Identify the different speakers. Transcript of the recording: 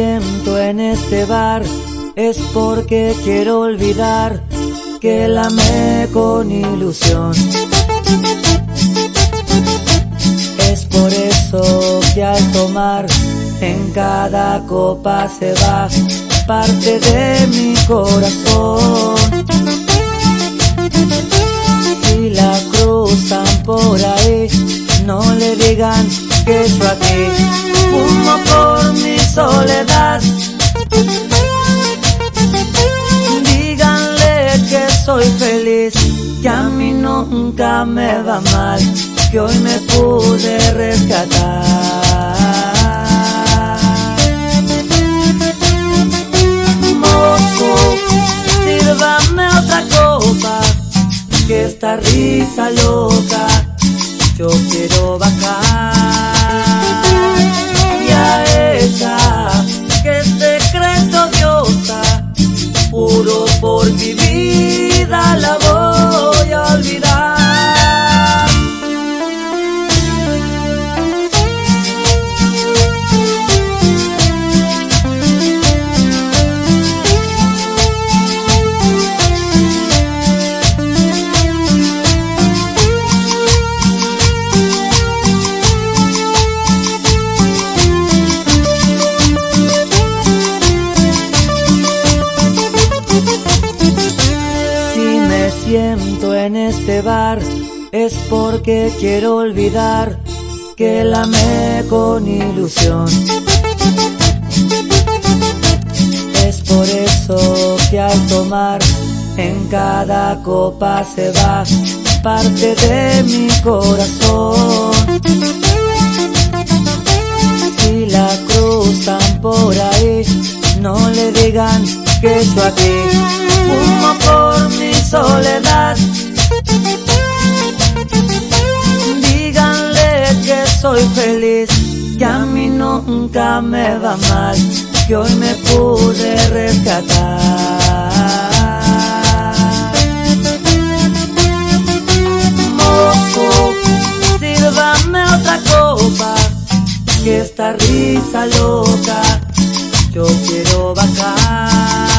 Speaker 1: este bar es porque quiero olvidar que la amé con ilusión. Es por eso que al tomar en cada copa se va parte de mi corazón. Si la cruzan por ahí, no le digan que yo aquí fumo feliz, que a mí nunca me va mal, que hoy me pude rescatar. Mozo, sírvame otra copa, que esta risa loca yo quiero bajar. En este bar es porque quiero olvidar que la amé con ilusión. Es por eso que al tomar en cada copa se va parte de mi corazón. Si la cruzan por ahí, no le digan que yo aquí fumo por mi soledad. Soy feliz, que a mí nunca me va mal, que hoy me pude rescatar. Mozo, sírvame otra copa, que esta risa loca yo quiero bajar.